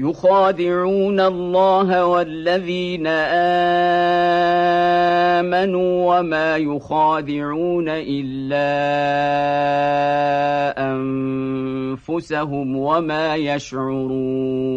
يخادعون الله والذين آمنوا وما يخادعون إلا أنفسهم وما يشعرون.